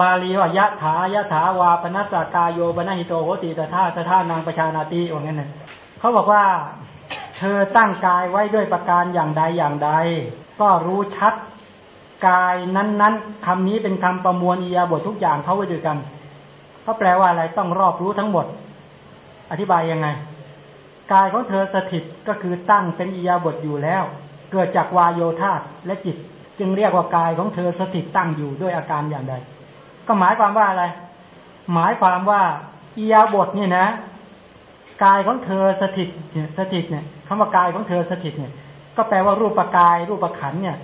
บาลีว่ายะถายะถาวาปนัสสกายโยปนหิโตโหติตถาตถานางประชานาติว่างั้นนะเขาบอกว่า เธอตั้งกายไว้ด้วยประการอย่างใดอย่างใด ก็รู้ชัดกายนั้นๆคำนี้เป็นคำประมวลอียาบททุกอย่างเข้าไว้ด้วยกันเขาแปลว่าอะไรต้องรอบรู้ทั้งหมด อธิบายยังไง กายของเธอสถิตก็คือตั้งเป็นอียาบทอยู่แล้ว เกิดจากวายโยธาและจิต จึงเรียกว่ากายของเธอสถิตตั้งอยู่ด้วยอาการอย่างใด ก็หมายความว่าอะไร หมายความว่าอียาบทเนี่ยนะกายของเธอสถิตเนี่ยสถิตเนี่ยคำว่ากายของเธอสถิตเนี่ย ก็แปลว่ารูปกาย รูปขันเนี่ย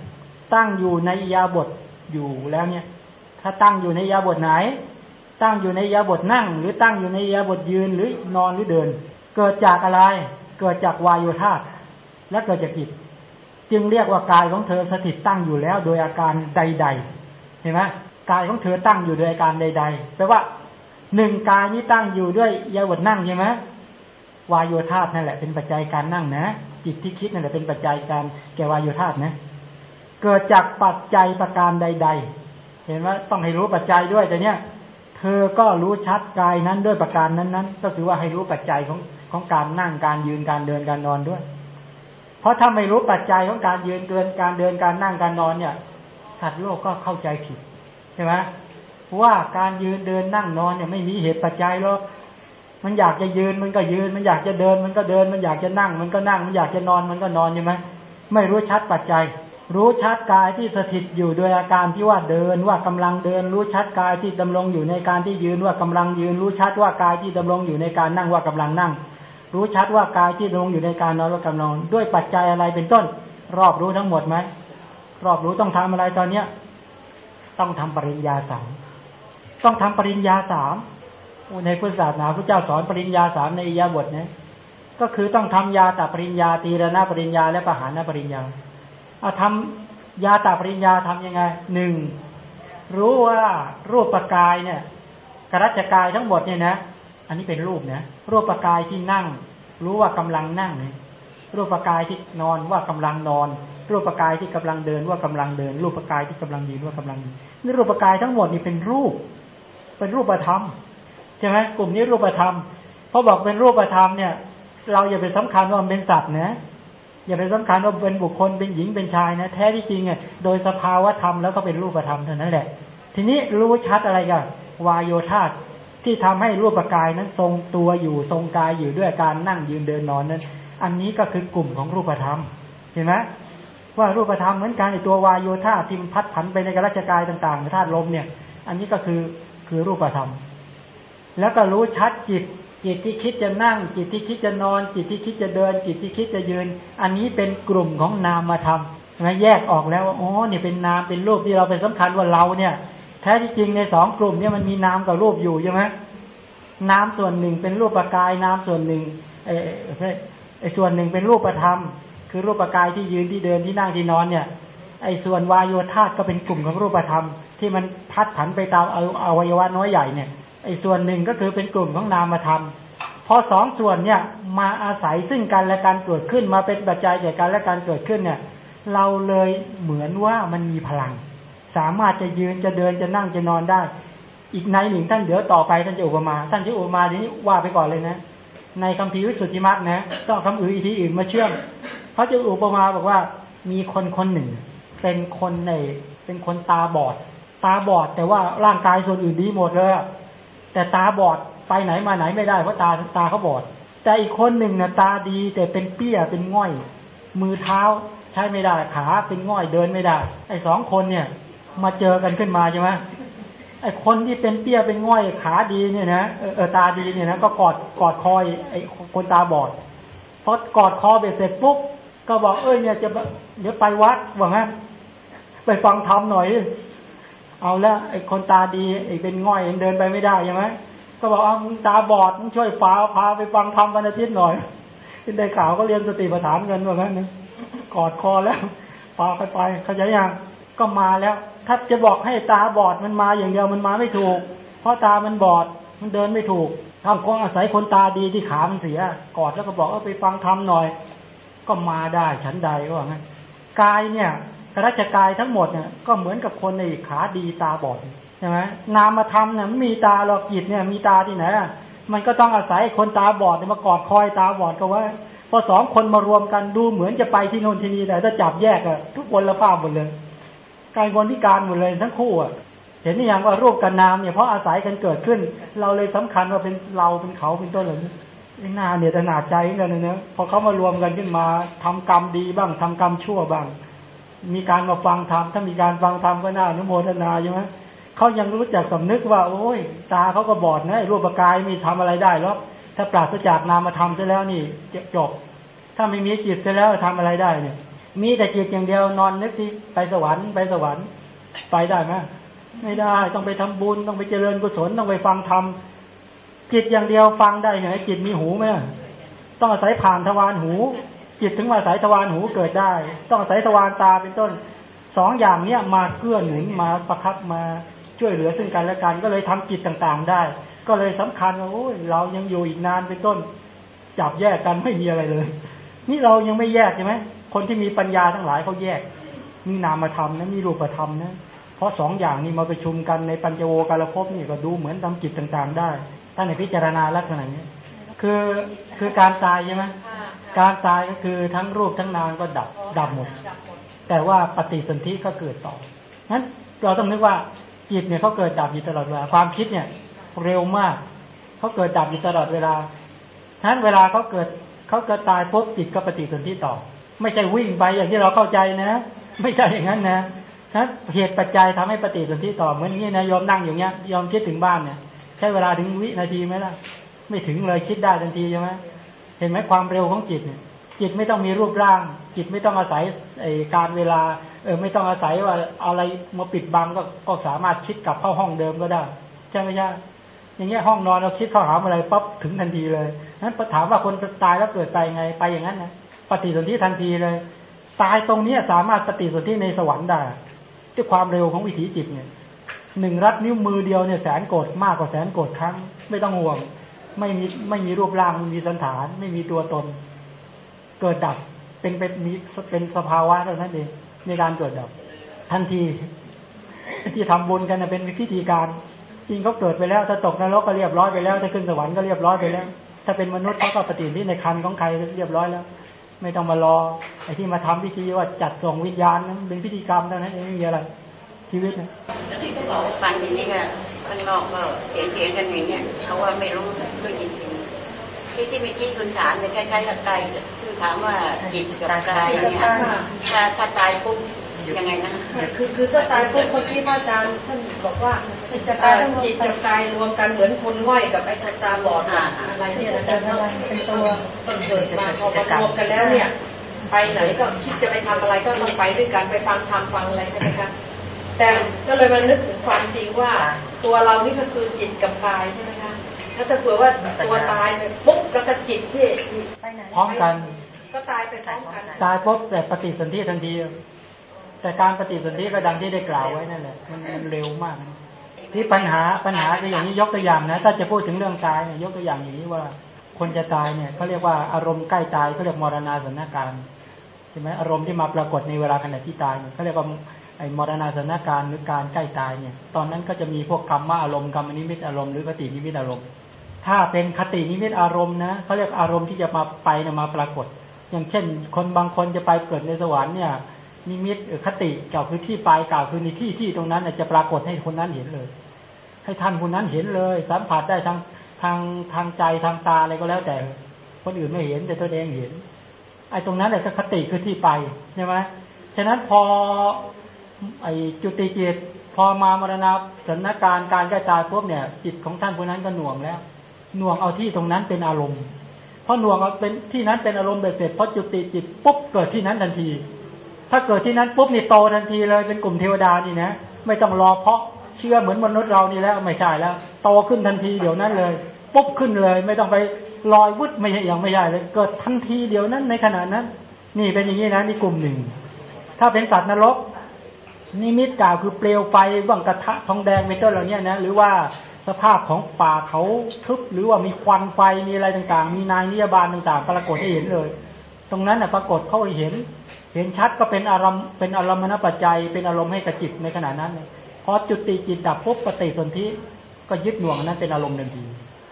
ตั้งอยู่ในอียาบทอยู่แล้วเนี่ย ถ้าตั้งอยู่ในอียาบทไหน ตั้งอยู่ในอียาบทนั่ง หรือตั้งอยู่ในอียาบทยืนหรือนอนหรือเดิน เกิดจากอะไร เกิดจากวายโยธาและเกิดจากจิต จึงเรียกว่ากายของเธอสถิตตั้งอยู่แล้ว โดยอาการใด ๆ เห็นไหม กายของเธอตั้งอยู่โดยอาการใด ๆ แปลว่าหนึ่งกายนี้ตั้งอยู่ด้วยยาบทนั่งใช่ไหมวายโยธานั่นแหละเป็นปัจจัยการนั่งนะ จิตที่คิดนั่นแหละเป็นปัจจัยการแก่วายโยธานะ เกิดจากปัจจัยประการใด ๆ เห็นไหมต้องให้รู้ปัจจัยด้วยแต่เนี้ยเธอก็รู้ชัดกายนั้นด้วยประการนั้นๆ ก็คือว่าให้รู้ปัจจัยของของการนั่งการยืนการเดินการนอนด้วย เพราะถ้าไม่รู้ปัจจัยของการยืนเกินการเดินการนั่งการนอนเนี่ย สัตว์โลกก็เข้าใจผิด ใช่ไหมว่าการยืนเดินนั่งนอนเนี่ยไม่มีเหตุปัจจัยหรอกมันอยากจะยืนมันก็ยืน มันอยากจะเดิน มันก็เดิน มันอยากจะนั่ง มันก็นั่ง มันอยากจะนอนมันก็นอนใช่ไหมไม่รู้ชัดปัจจัย รู้ชัดกายที่สถิตอยู่โดยอาการที่ว่าเดินว่ากำลังเดิน รู้ชัดกายที่ดำรงอยู่ในการที่ยืนว่ากำลังยืน รู้ชัดว่ากายที่ดำรงอยู่ในการนั่งว่ากำลังนั่ง รู้ชัดว่ากายที่ดำรงอยู่ในการนอนว่ากำลังด้วยปัจจัยอะไรเป็นต้น รอบรู้ทั้งหมดไหมรอบรู้ต้องทำอะไรตอนเนี้ย ต้องทำปริญญาสามต้องทำปริญญาสามในพุทธศาสนาพระเจ้าสอนปริญญาสามในอิยาบทนะก็คือต้องทำยาตาปริญญาตีรณปริญญา และปหานปริญญาเอาทำยาตาปริญญาทํำยังไงหนึ่งรู้ว่ารูปประกายเนี่ยกรัชกายทั้งหมดเนี่ยนะ อันนี้เป็นรูปนะรูปประกายที่นั่ง รู้ว่ากำลังนั่งรูปประกายที่นอนว่ากำลังนอน รูปกายที่กำลังเดินว่ากำลังเดิน รูปกายที่กำลังยืนว่ากำลังยืนนี่รูปกายทั้งหมดนี่เป็นรูป เป็นรูปธรรมใช่ไหมกลุ่มนี้รูปธรรมพอบอกเป็นรูปธรรมเนี่ย เราอย่าไปสำคัญว่ามันเป็นสัตว์นะอย่าไปสำคัญว่าเป็นบุคคลเป็นหญิงเป็นชายนะ แท้ที่จริงอะโดยสภาวะธรรมแล้วก็เป็นรูปธรรมเท่านั้นแหละ ทีนี้รู้ชัดอะไรกันวายโยธาที่ทำให้รูปกายนั้นทรงตัวอยู่ทรงกายอยู่ด้วยการนั่งยืนเดินนอนนั้น อันนี้ก็คือกลุ่มของรูปธรรม เห็นไหม ว่ารูปธรรมเหมือนกันในตัววายโยธาที่มันพัดผันไปในกระชกายต่างๆธาตุลมเนี่ย อันนี้ก็คือคือรูปธรรม แล้วก็รู้ชัดจิต จิตที่คิดจะนั่ง จิตที่คิดจะนอน จิตที่คิดจะเดิน จิตที่คิดจะยืน อันนี้เป็นกลุ่มของนามธรรมนะแยกออกแล้วว่าอ๋อนี่ยเป็นนามเป็นรูปที่เราเป็นสำคัญว่าเราเนี่ย แท้ที่จริงในสองกลุ่มเนี่ยมันมีนามกับรูปอยู่ใช่ไหมนามส่วนหนึ่งเป็นรูปประกายนามส่วนหนึ่งไอ้ไอ้ส่วนหนึ่งเป็นรูปธรรม คือรูปกายที่ยืนที่เดินที่นั่งที่นอนเนี่ยไอ้ส่วนวายโยธาก็เป็นกลุ่มของรูปธรรม ที่มันพัดผันไปตามอวัยวะน้อยใหญ่เนี่ยไอ้ส่วนหนึ่งก็คือเป็นกลุ่มของนามธรรมพอสองส่วนเนี่ยมาอาศัยซึ่งกันและการเกิดขึ้นมาเป็นปัจจัยแก่กันและการเกิดขึ้นเนี่ย เราเลยเหมือนว่ามันมีพลัง สามารถจะยืนจะเดินจะนั่งจะนอนได้ อีกในหนึ่งท่านเดี๋ยวต่อไปท่านจะอุปมา ท่านจะอุปมาทีนี้ว่าไปก่อนเลยนะ ในคำพีวิสุทธิมรรคนะต้องคำอื่นอีกทีอื่นมาเชื่อมเขาจะอุปมาบอกว่ามีคนคนหนึ่ง เป็นคนในเป็นคนตาบอด ตาบอดแต่ว่าร่างกายส่วนอื่นดีหมดเลยแต่ตาบอดไปไหนมาไหนไม่ได้เพราะตาตาเขาบอด แต่อีกคนหนึ่งนะตาดีแต่เป็นเปี้ยเป็นง่อย มือเท้าใช้ไม่ได้ขาเป็นง่อยเดินไม่ได้ ไอ้สองคนเนี่ย มาเจอกันขึ้นมาใช่ไหม ไอ้คนที่เป็นเปี้ยเป็นง่อยขาดีเนี่ยนะเออตาดีเนี่ยนะก็กอดกอดคอยไอ้คนตาบอดพอกอดคอไปเสร็จปุ๊บก็บอกเอ้ยเนี่ยจะเดี๋ยวไปวัดว่างั้นไปฟังธรรมหน่อย เอาแล้วไอ้คนตาดีไอ้เป็นง่อยเดินไปไม่ได้ใช่ไหมก็บอกเอามึงตาบอดมึงช่วยฟ้าพาไปฟังธรรมวันอาทิตย์หน่อยที่ได้ข่าวก็เรียนสติปัฏฐานกันว่างั้นนะกอดคอแล้วพาไปไปเขาใจยัง ก็มาแล้ว ถ้าจะบอกให้ตาบอดมันมาอย่างเดียวมันมาไม่ถูก เพราะตามันบอดมันเดินไม่ถูกทำก็อาศัยคนตาดีที่ขามันเสีย กอดแล้วก็บอกเอาไปฟังธรรมหน่อย ก็มาได้ฉันใดก็ว่างั้นกายเนี่ยกระชกายทั้งหมดเนี่ยก็เหมือนกับคนในขาดีตาบอดใช่ไหมนามธรรมเนี่ยมีตาหรอกจิตเนี่ยมีตาที่ไหนมันก็ต้องอาศัยคนตาบอดมากอดคอยตาบอดก็ว่าพอสองคนมารวมกันดูเหมือนจะไปที่โน่นที่นี่แต่ถ้าจับแยกอะทุกคนละภาพหมดเลย กายคนพิการหมดเลยทั้งคู่อะเห็นหรือยังว่ารูปกับนามเนี่ยเพราะอาศัยกันเกิดขึ้น เราเลยสำคัญว่าเป็นเราเป็นเขาเป็นต้นเหล่านี้นาเนี่ยขนาดใจกันนะเนี่ยพอเขามารวมกันขึ้นมาทำกรรมดีบ้างทำกรรมชั่วบ้าง มีการมาฟังธรรมถ้ามีการฟังธรรมก็น่าอนุโมทนาใช่ไหมเขายังรู้จักสำนึกว่า โอ้ย ตาเขาก็บอดนะรูปกายมีทำอะไรได้หรอกถ้าปราศจากนามธรรมซะแล้วนี่จบถ้าไม่มีจิตซะแล้วทำอะไรได้เนี่ย มีแต่จิตอย่างเดียวนอนนึกที่ไปสวรรค์ไปสวรรค์ไปได้ไหมไม่ได้ต้องไปทำบุญต้องไปเจริญกุศลต้องไปฟังธรรมจิตอย่างเดียวฟังได้ไหนจิตมีหูไหมต้องอาศัยผ่านทวารหู จิตถึงมาอาศัยทวารหูเกิดได้ ต้องอาศัยทวารตาเป็นต้นสองอย่างเนี้ยมาเกื้อหนุนมาประคับมาช่วยเหลือซึ่งกันและกันก็เลยทำจิตต่างๆได้ ก็เลยสำคัญว่าโอ้ยเรายังอยู่อีกนานเป็นต้น จับแยกกันไม่มีอะไรเลย นี่เรายังไม่แยกใช่ไหมคนที่มีปัญญาทั้งหลายเขาแยกมีนามธรรมนะมีรูปธรรมนะเพราะสองอย่างนี้มาประชุมกันในปัญจโวการภพนี่ก็ดูเหมือนทำจิตต่างๆ ได้ท่านในพิจารณาลักษณะนี้คือคือการตายใช่ไหมการตายก็คือทั้งรูปทั้งนามก็ดับดับหมด แต่ว่าปฏิสนธิก็เกิดต่อนั้นเราต้องนึกว่าจิตเนี่ยเขาเกิดดับอยู่ตลอดเวลาความคิดเนี่ย เร็วมากเขาเกิดดับอยู่ตลอดเวลาทั้นเวลาเขาเกิด เขากิดตายปุ๊บจิตก็ปฏิสนธิต่อ ไม่ใช่วิ่งไปอย่างที่เราเข้าใจนะ ไม่ใช่อย่างนั้นนะนั้นเหตุปัจจัยทำให้ปฏิสนธิต่อเหมือนนี้นะยอมนั่งอย่างเงี้ยยอมคิดถึงบ้านเนี่ยใช้เวลาถึงวินาทีไหมล่ะ ไม่ถึงเลยคิดได้ทันทีใช่ไหมเห็นไหมความเร็วของจิตเนี่ย จิตไม่ต้องมีรูปร่าง จิตไม่ต้องอาศัยไอการเวลาเออไม่ต้องอาศัยว่าอะไรมาปิดบังก็ก็สามารถคิดกลับเข้าห้องเดิมก็ได้ ใช่ไหมใช่ อย่างเงี้ยห้องนอนเราคิดเข้าหาอะไรปั๊บถึงทันทีเลยนั้นถามว่าคนตายแล้วเกิดไปไงไปอย่างนั้นนะปฏิสนธิทันทีเลย ตายตรงเนี้สามารถปฏิสนธิในสวรรค์ได้ด้วยความเร็วของวิถีจิตเนี่ยหนึ่งรัดนิ้วมือเดียวเนี่ยแสนโกดมากกว่าแสนโกดครั้ง ไม่ต้องห่วง ไม่มีไม่มีรูปร่างไม่มีสันฐาน ไม่มีตัวตน เกิดดับเป็นเป็นมีเป็นสภาวะเท่านั้นเองในการเกิดดับ ทันทีที่ทำบุญกันเป็นพิธีการ จริงเขาเกิดไปแล้ว ถ้าตกนรกก็เรียบร้อยไปแล้ว ถ้าขึ้นสวรรค์ก็เรียบร้อยไปแล้ว ถ้าเป็นมนุษย์เขาก็ปฏิทินในคันของใครเรียบร้อยแล้ว ไม่ต้องมารอไอ้ที่มาทำพิธีว่าจัดส่งวิญญาณนั้นเป็นพิธีกรรมเท่านั้นเองไม่มีอะไรชีวิตนะที่เขาบอกฟังอย่างนี้ก็ข้างนอกก็เสียงเสียงกันอย่างนี้เขาว่าไม่รู้ด้วยจริงๆที่ที่เมื่อกี้คุณถามเนี่ยคล้ายๆกับกายซึ่งถามว่าจิตกับกายเนี่ยถ้าถ้าตายปุ๊บ ยังไงนะคือคือถ้าตายปุ๊บคนที่พระอาจารย์ท่านบอกว่าจะตายต้องจิตกับกายรวมกันเหมือนคนไหวกับไอ้ตาบอดอะไรเนี่ยอาจารย์เป็นตัวต้นเกิดมาพอมารวมกันแล้วเนี่ย ไปไหนก็คิดจะไปทำอะไรก็ต้องไปด้วยกันไปฟังธรรมฟังอะไรใช่ไหมคะแต่ก็เลยมานึกถึงความจริงว่า ตัวเรานี่ก็คือจิตกับกายใช่ไหมคะถ้าจะเผื่อว่าตัวตายไปปุ๊บแล้วก็จิตที่พร้อมกัน ก็ตายไปพร้อมกันตายปุ๊บแต่ปฏิสนธิทันที แต่การปฏิสนธิก็ดังที่ได้กล่าวไว้นั่นแหละมันเร็วมาก ที่ปัญหาปัญหาคือย่างนี้ยกตัวอย่างนะ ถ้าจะพูดถึงเรื่องตายเนี่ยยกตัวอย่างอย่างนี้ว่า คนจะตายเนี่ยเขาเรียกว่าอารมณ์ใกล้ตายเขาเรียกมรณาสนการใช่ไหมอารมณ์ที่มาปรากฏในเวลาขณะที่ตายเขาเรียกว่าไอ้มรณาสนการหรือการใกล้ตายเนี่ย ตอนนั้นก็จะมีพวกกรรมอารมณ์กรรมนิมิตอารมณ์หรือคตินิมิตอารมณ์ ถ้าเป็นคตินิมิตอารมณ์นะเขาเรียกอารมณ์ที่จะมาไปมาปรากฏ อย่างเช่น คนบางคนจะไปเกิดในสวรรค์เนี่ย นิมิตคติเก่าคือที่ปลายกล่าคือในที่ที่ตรงนั้นจะปรากฏให้คนนั้นเห็นเลย ให้ท่านคนนั้นเห็นเลย สัมผัสได้ทางทางทางใจทางตาอะไรก็แล้วแต่ คนอื่นไม่เห็นแต่ตัวเองเห็นไอ้ตรงนั้นแหละคติคือที่ไปใช่ไหมฉะนั้นพอไอ้จุติจิตพอมามรณะสถานการณ์การกระจายพวกเนี่ย จิตของท่านผู้นั้นก็หน่วงแล้ว หน่วงเอาที่ตรงนั้นเป็นอารมณ์เพราะหน่วงเอาเป็นที่นั้นเป็นอารมณ์เบ็ดเสร็จพอจุติจิตปุ๊บเกิดที่นั้นทันที ถ้าเกิดที่นั้นปุ๊บนี่โตทันทีเลยเป็นกลุ่มเทวดานี่นะ ไม่ต้องรอเพราะเชื่อเหมือนมนุษย์เรานี่แล้วไม่ใช่แล้ว โตขึ้นทันทีเดี๋ยวนั้นเลยปุ๊บขึ้นเลย ไม่ต้องไปลอยวุดไม่ใช่อย่างไม่ใช่เลยเกิดทันทีเดี๋ยวนั้นในขณะนั้น นี่เป็นอย่างนี้นะนี่กลุ่มหนึ่ง ถ้าเป็นสัตว์นรกนิมิตกล่าวคือเปลวไฟบ้างกระทะทองแดงเป็นต้นเหล่านี้นะหรือว่าสภาพของป่าเขาทึบหรือว่ามีควันไฟมีอะไรต่างๆ มีนายนิยบาลต่างๆ ปรากฏให้เห็นเลย ตรงนั้นนะปรากฏเขาเห็น เห็นชัดก็เป็นอารมณ์เป็นอารมณ์นปัจจัย เป็นอารมณ์ให้กับจิตในขณะนั้นเลยพอจุติจิตดับปุ๊บปฏิสนธิก็ยึดหน่วงนั้นเป็นอารมณ์ทันที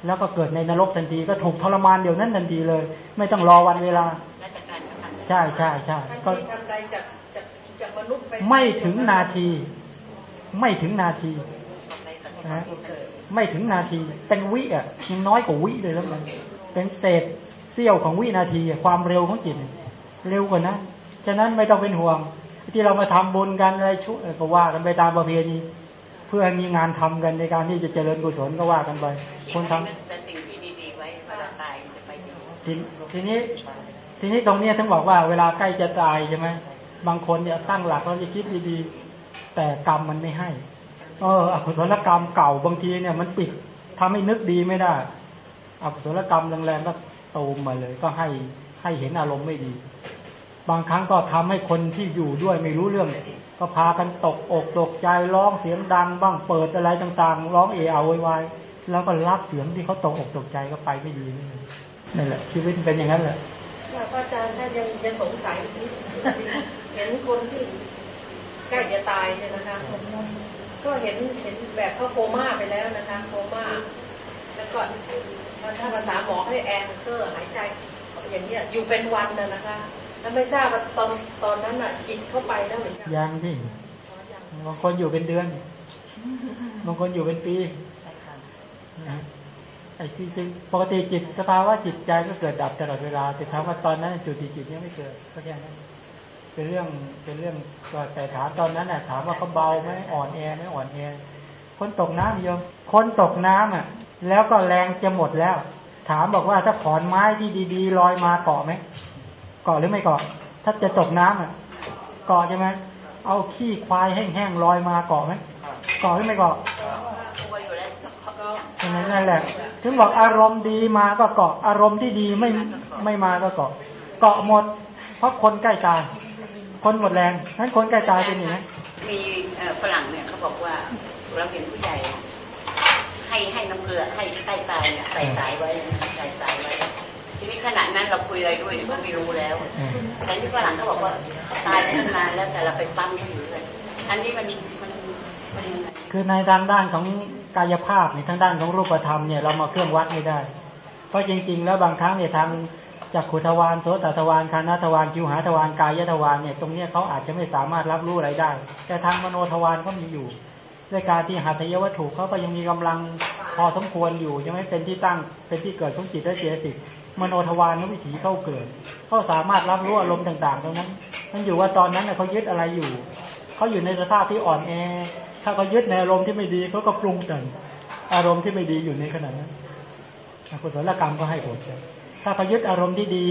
แล้วก็เกิดในนรกทันทีก็ถูกทรมานเดี๋ยวนั้นทันทีเลย ไม่ต้องรอวันเวลาราชการก็ทำใช่ใช่ใช่ทันก็ทีทันใดจากจากจากมนุษย์ไปไม่ถึงนาที ไม่ถึงนาทีไปปฏิบันะติที่เกิดไม่ถึงนาที เป็นวิอะยังน้อยกว่าวิเลยแล้วมันเป็นเศษเสี้ยวของวินาทีอะความเร็วของจิต เร็วกว่านั้น ฉะนั้นไม่ต้องเป็นห่วง ที่เรามาทำบุญกันอะไรชุเอ่อก็ว่ากันไปตามประเพณีเพื่อให้มีงานทำกันในการที่จะเจริญกุศลก็ว่ากันไปคนทำแต่สิ่งที่ดีๆไว้เวลาตายจะไปดีทีทีนี้ทีนี้ตรงเนี้ยท่านบอกว่าเวลาใกล้จะตายใช่ไหมบางคนเนี่ยตั้งหลักเราจะคิดดีๆแต่กรรมมันไม่ให้ เอออกุศลกรรมเก่าบางทีเนี่ยมันปิดทำให้นึกดีไม่ได้อกุศลกรรมแรงๆก็ตูมมาเลย ก็ให้ให้เห็นอารมณ์ไม่ดี บางครั้งก็ทำให้คนที่อยู่ด้วยไม่รู้เรื่อง ก็พากันตกอกตกใจร้องเสียงดัง บ้างเปิดอะไรต่างๆ ร้องเออะโวยวายแล้วก็รับเสียงที่เขาตกอกตกใจก็ไปไม่ดีนี่แหละ ชีวิตเป็นอย่างนั้นแหละค่ะอาจารย์ถ้ายังยังสงสัยนิดเห็นคนที่ใกล้จะตายเนี่ยนะคะก็เห็นเห็นแบบเขาโคม่าไปแล้วนะคะโคม่าแล้วก็ถ้าภาษาหมอให้แอนเกอร์หายใจ อย่างเงี้ยอยู่เป็นวันน่ะนะคะแล้วไม่ทราบว่าตอนตอนนั้นอะ จิตเข้าไปแล้วหรือยังยังที่บางคนอยู่เป็นเดือนบางคนอยู่เป็นปีนะไอ้ที่จริงปกติจิตสภาวะจิตใจก็เกิดดับตลอดเวลา แต่ถามว่าตอนนั้นจุติจิตยังไม่เกิดก็แค่นั้นเป็นเรื่องเป็นเรื่องก็แต่ถามตอนนั้นน่ะ ถามว่าเขาเบาไหมอ่อนแอไหมอ่อนแอคนตกน้ำโยมคนตกน้ำอะ แล้วก็แรงจะหมดแล้ว ถามบอกว่าถ้าขอนไม้ที่ดีๆลอยมาเกาะไหมเกาะหรือไม่เกาะ ถ้าจะตกน้ำอะ เกาะใช่ไหมเอาขี้ควายแห้งๆลอยมาเกาะไหมเกาะหรือไม่เกาะกลัวอยู่แล้วเขาก็ฉะนั้นนั่นแหละ ถึงบอกอารมณ์ดีมาก็เกาะ อารมณ์ที่ดีไม่ไม่มาก็เกาะ เกาะหมด เพราะคนใกล้ตาย คนหมดแรงนั้นคนใกล้ตายเป็นอย่างนี้มีเอ่อฝรั่งเนี่ยเขาบอกว่าเราเห็นผู้ใหญ่ ให้ให้น้ำเกลือให้ใต้ตายเนี่ยใส่สายไว้นะใส่สายไว้ ทีนี้ขณะนั้นเราคุยอะไรด้วยเนี่ยเขาไม่รู้แล้ว แต่ที่ฝรั่งเขาบอกว่าตายไปตั้งนานแล้วแต่เราไปปั้มเขาอยู่เลยอันนี้มันมันมันยังไงคือในทางด้านของกายภาพในทางด้านของรูปธรรมเนี่ยเรามาเครื่องวัดไม่ได้ เพราะจริง ๆ แล้วบางครั้งเนี่ยทางจากขุทวารโสตทวารคานาทวารคิวหาทวารกายทวารเนี่ยตรงเนี้ยเขาอาจจะไม่สามารถรับรู้อะไรได้ แต่ทางมโนทวารเขามีอยู่ ด้วยการที่หัตถยวัตถุเขาก็ยังมีกำลังพอสมควรอยู่ ยังไม่เป็นที่ตั้งเป็นที่เกิดของจิตและเจสิกมโนทวารนวิถีเข้าเกิดเขาสามารถรับรู้อารมณ์ต่างๆตรงนั้น มันอยู่ว่าตอนนั้นเขายึดอะไรอยู่เขาอยู่ในสภาพที่อ่อนแอ ถ้าเขายึดในอารมณ์ที่ไม่ดีเขาก็ปรุงแต่งอารมณ์ที่ไม่ดีอยู่ในขณะนั้นกุศลกรรมก็ให้ผลถ้าเขายึดอารมณ์ที่ดี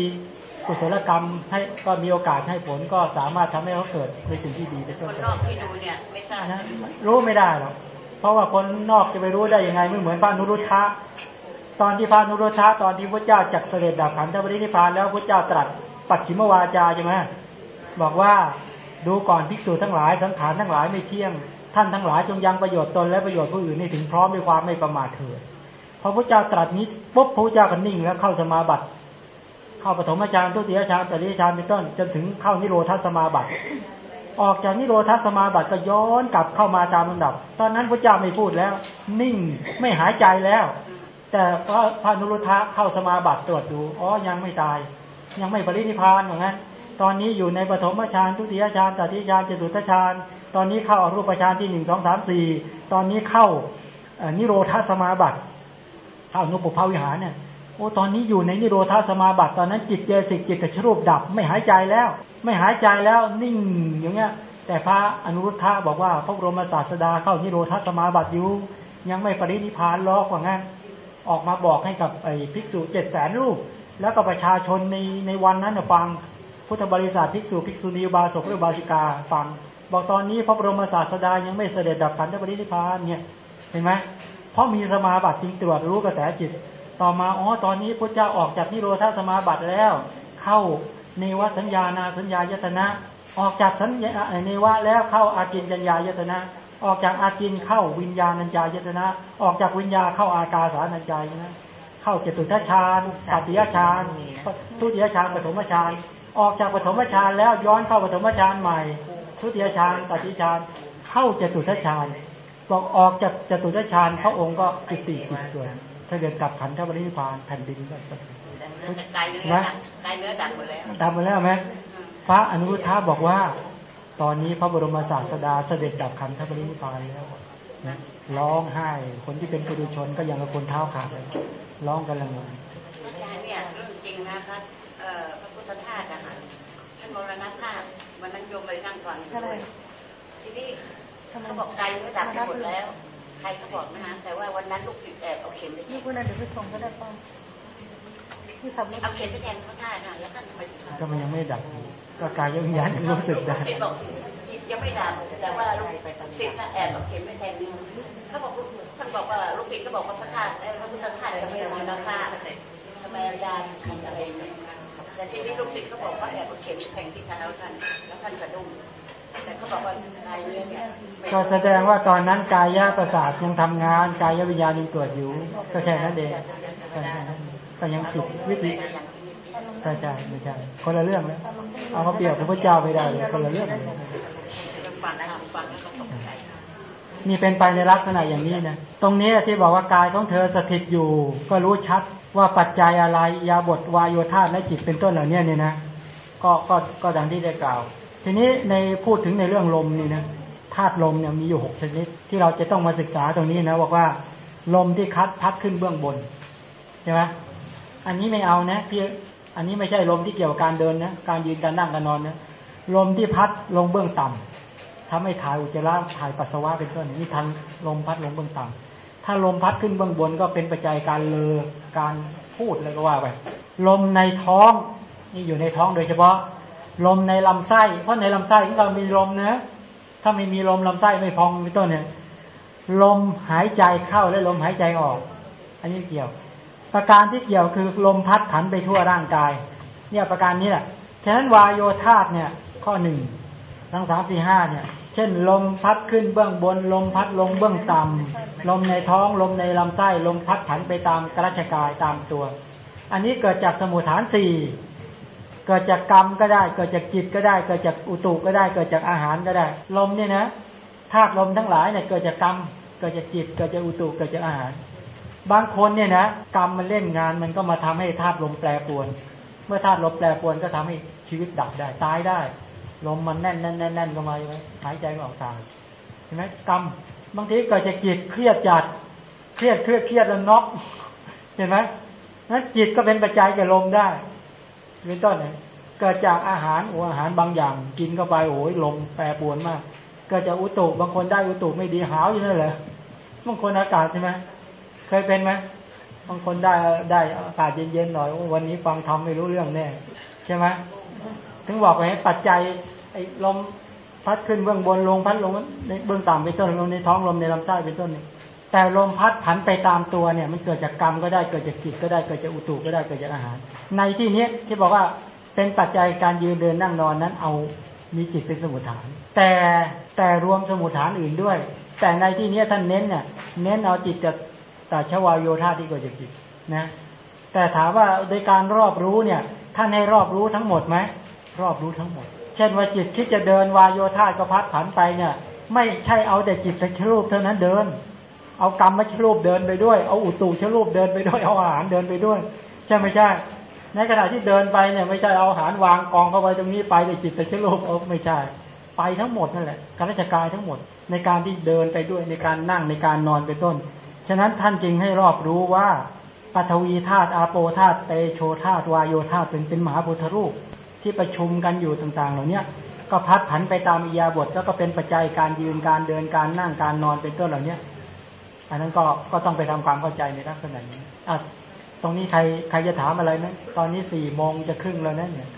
กุศลกรรมให้ก็มีโอกาสให้ผลก็สามารถทำให้เขาเกิดในสิ่งที่ดีไปคต้นนไปนอกที่ดูเนี่ยไม่ทราบนะรู้ไม่ได้หรอกเพราะว่าคนนอกจะไปรู้ได้ยังไงไม่เหมือนพระนุรุทธะตอนที่พระนุรุทธะตอนที่พระเจ้าจักเสด็จดับขันธปรินิพพานแล้วพระเจ้าตรัสปัจฉิมวาจาใช่ไหมบอกว่าดูก่อนภิกษุทั้งหลายสังขารทั้งหลายไม่เที่ยง ท่านทั้งหลายจงยังประโยชน์ตนและประโยชน์ผู้อื่นให้ถึงพร้อมด้วยความไม่ประมาทเถิดพอพระเจ้าตรัสนี้ปุ๊บพระเจ้าก็นิ่งแล้วเข้าสมาบัติ เข้าปฐมฌานทุติยฌานตติยฌานเป็นต้นจนถึงเข้านิโรธาสมาบัติ ออกจากนิโรธาสมาบัติก็ย้อนกลับเข้ามาตามลำดับ ตอนนั้นพระเจ้าไม่พูดแล้ว นิ่งไม่หายใจแล้ว แต่พระพระนุรุทธะเข้าสมาบัติตรวจดูอ๋อยังไม่ตาย ยังไม่ปรินิพพานอย่างนั้นตอนนี้อยู่ในปฐมฌานทุติยฌานตติยฌานจตุตฌานตอนนี้เข้าอรูปฌานที่หนึ่งสองสามสี่ตอนนี้เข้านิโรธาสมาบัติเข้านุปภาวิหารเนี่ย อ้ตอนนี้อยู่ในนิโรธาสมาบัติตอนนั้นจิตเจสิกจิตตชรูปดับ ไม่หายใจแล้ว ไม่หายใจแล้วนิ่งอย่างเงี้ย แต่พระอนุรุทธะบอกว่าพระบรมศาสดาเข้านิโรธาสมาบัติอยู่ยังไม่ปรินิพานล็อกว่างั้น ออกมาบอกให้กับไอ้ภิกษุเจ็ดแสนรูป แล้วก็ประชาชนในในวันนั้นน่ะฟังพุทธบริษัทภิกษุภิกษุณีบาสกหรือบาสิกาฟัง บอกตอนนี้พระบรมศาสดายังไม่เสด็จดับขันธปรินิพานเนี่ยเห็นไหมเพราะมีสมาบัติจึงตรวจรู้กระแสจิต ต่อมาอ๋อตอนนี้พระเจ้าออกจากนิโรธาสมาบัติแล้ว เข้าเนวสัญญานาสัญญายตนะ ออกจากสัญญาเนวะแล้วเข้าอากินจัญญายตนะ ออกจากอากินเข้าวิญญาณัญญายตนะ ออกจากวิญญาเข้าอากาสานัญญายตนะเข้าเจตุทัชฌานปัตติยฌานทุติยฌานปฐมฌานออกจากปฐมฌานแล้วย้อนเข้าปฐมฌานใหม่ ทุติยฌานตติฌานเข้าจตุทัชฌานบอกออกจากจตุทัชฌานพระองค์ก็ปิติจิตส่วน เสด็จกลับขันธปรินิพพานแผ่นดินก็ไกลเนื้อดักไกลเนื้อดักหมดแล้วตามมาแล้วไหมพระอนุรุทธะบอกว่า ตอนนี้พระบรมศาสดาเสด็จดับขันธปรินิพพานแล้วนะร้องไห้ คนที่เป็นปุถุชนก็ยังกับคนเท้าขาดเลยร้องกันละงมอาจารย์เนี่ยเรื่องจริงนะครับเอ่อพระพุทธทาสนะคะท่านมรณภาพวันนั้นโยมไปนั่งฟังด้วยทีนี้เขาบอกไกลเนื้อดับไปหมดแล้ว ใครเขาบอกนะฮะแต่ว่าวันนั้นลูกศิษย์แอบเอาเข็มไปแทนี่งคุณน่ะเดี๋ยวไปส่งก็ได้ป่ะที่ขับรถเอาเข็มไปแทงเขาท่านะแล้วท่านทำไมก็มันยังไม่ดับก็กายวิญญาณยังรู้สึกได้ ศิษย์บอกจิตยังไม่ดับแต่ว่าลูกศิษย์น่ะแอบเอาเข็มไปแทงนิ้วเขาบอกลูกท่านบอกว่าลูกศิษย์ก็บอกว่าพระธาตุเอ้ยพระพุทธทาสยังไม่มรณภาพทำไมเอายาฉีดอะไรเนี่ยแต่ทีนี้ลูกศิษย์เขาบอกว่าแอบเอาเข็มไปแทงที่เท้าท่านแล้วท่านสะดุ้งแต่เขาบอ ก็แสดงว่าตอนนั้นกายประสาทยังทำงาน กายวิญญาณยังตรวจอยู่ ก็แค่นั้นเองก็แค่ยังผิดวิธีใช่ใช่ไม่ใช่คนละเรื่องแล้วเอามาเปรียบพระพุทธเจ้าไม่ได้เลยคนละเรื่องนี่เป็นไปในลักษณะอย่างนี้นะตรงนี้ที่บอกว่ากายของเธอสถิตอยู่ ก็รู้ชัดว่าปัจจัยอะไรยาบทวายโยธาและจิตเป็นต้นเหล่านี้เนี่ยนะ ก็ก็ก็ดังที่ได้กล่าว ทีนี้ในพูดถึงในเรื่องลมนี่นะธาตุลมเนี่ยมีอยู่หกชนิด ที่เราจะต้องมาศึกษาตรงนี้นะบอกว่า ลมที่คัดพัดขึ้นเบื้องบนใช่ไหมอันนี้ไม่เอานะพี่อันนี้ไม่ใช่ลมที่เกี่ยวกับการเดินนะการยืนการนั่งการนอนนะลมที่พัดลงเบื้องต่ำถ้าไม่ถ่ายอุจจาระถ่ายปัสสาวะเป็นต้นนี่ทันลมพัดลงเบื้องต่ำถ้าลมพัดขึ้นเบื้องบนก็เป็นปัจจัยการเลอการพูดอะไรก็ว่าไปลมในท้อง นี่อยู่ในท้องโดยเฉพาะ ลมในลำไส้ เพราะในลำไส้ของเรามีลมนะ ถ้าไม่มีลมลำไส้ไม่พองเป็นต้นเนี่ย ลมหายใจเข้าและลมหายใจออก อันนี้เกี่ยว ประการที่เกี่ยวคือลมพัดผันไปทั่วร่างกาย เนี่ยประการนี้แหละ ฉะนั้นวายโยธาเนี่ย ข้อหนึ่งทั้งสามสี่ห้าเนี่ย เช่น ลมพัดขึ้นเบื้องบน ลมพัดลงเบื้องต่ำลมในท้อง ลมในลำไส้ ลมพัดผันไปตามกระชกายตามตัว อันนี้เกิดจากสมุทฐานสี่ เกิดจากกรรมก็ได้ เกิดจากจิตก็ได้ เกิดจากอุตุก็ได้ เกิดจากอาหารก็ได้ ลมเนี่ยนะธาตุลมทั้งหลายเนี่ยเกิดจากกรรม เกิดจากจิต เกิดจากอุตุ เกิดจากอาหาร บางคนเนี่ยนะกรรมมันเล่นงานมันก็มาทำให้ธาตุลมแปรปรวน เมื่อธาตุลมแปรปรวนก็ทำให้ชีวิตดับได้ตายได้ ลมมันแน่นแน่นแน่นแน่นก็มาใช่ไหมหายใจไม่ออกตายเห็นไหมกรรมบางทีเกิดจากจิตเครียดจัด เครียดเครียดเครียดแล้วน็อกเห็นไหมนั้นจิตก็เป็นปัจจัยแก่ลมได้ เป็นต้นเนี่ยเกิดจากอาหารโอ้อาหารบางอย่าง กินเข้าไปโอ้ยลมแปรปรวนมาก เกิดจากอุตุบางคนได้อุตุไม่ดีหาวอยู่นั่นแหละบางคนอากาศใช่ไหมเคยเป็นไหมบางคนได้ได้อากาศเย็นๆหน่อยวันนี้ฟังทำไม่รู้เรื่องแน่ใช่ไหมถึงบอกไว้ให้ปัจจัยไอ้ลมพัดขึ้นเบื้องบนลงพัดลงในเบื้องต่ำเป็นต้นลมในท้องลมในลำไส้เป็นต้นเนี่ย แต่ลมพัดผันไปตามตัวเนี่ย มันเกิดจากกรรมก็ได้เกิดจากจิตก็ได้เกิดจากอุตุก็ได้เกิดจากอาหาร ในที่นี้ที่บอกว่าเป็นปัจจัยการยืนเดินนั่งนอนนั้นเอามีจิตเป็นสมุทฐาน แต่แต่รวมสมุทฐานอื่นด้วย แต่ในที่นี้ท่านเน้นเนี่ยเน้นเอาจิตจากตาชวายโยธาที่เกิดจากจิตนะแต่ถามว่าโดยการรอบรู้เนี่ย ท่านให้รอบรู้ทั้งหมดไหมรอบรู้ทั้งหมด เช่นว่าจิตคิดจะเดินวายโยธาก็พัดผันไปเนี่ย ไม่ใช่เอาแต่จิตชรูปเท่านั้นเดิน เอากรรมมาชรูปเดินไปด้วย เอาอุตุชรูปเดินไปด้วย เอาอาหารเดินไปด้วย ใช่ไม่ใช่ ในขณะที่เดินไปเนี่ยไม่ใช่เอาอาหารวางกองเข้าไปตรงนี้ไปแต่จิตชรูปเอาไม่ใช่ ไปทั้งหมดนั่นแหละการราชกายทั้งหมด ในการที่เดินไปด้วยในการนั่งในการนอนเป็นต้น ฉะนั้นท่านจึงให้รอบรู้ว่าปฐวีธาตุอาโปธาตุเตโชธาตุวายโยธาตุเป็นเป็นมหาพุทธรูปที่ประชุมกันอยู่ต่างๆ เหล่านี้ยก็พัดผันไปตามอิยาบทแล้วก็เป็นปัจจัยการยืนการเดินการนั่งการนอนเป็นต้นเหล่าเนี้ อันนั้นก็ก็ต้องไปทำความเข้าใจในลักษณะนี้อะตรงนี้ใครใครจะถามอะไรไหมตอนนี้สี่โมงจะครึ่งแล้วนะเนี่ย